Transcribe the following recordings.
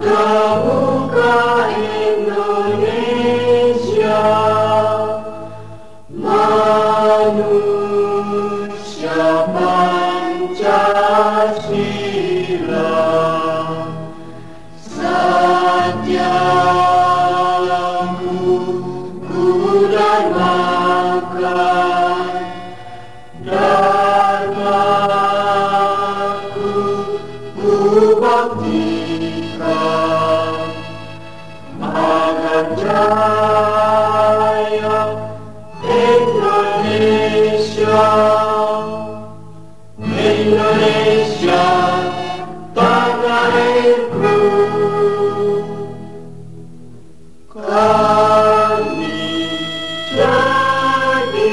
Pramuka Indonesia Manusia Pancasila Satyaku baktikan Agar jaya Indonesia Indonesia kami jadi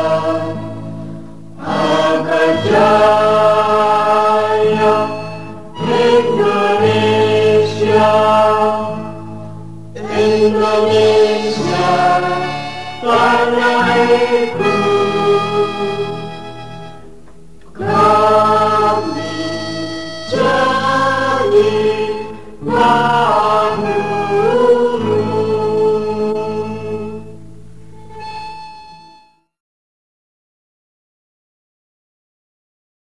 Indonesia tanah airku kami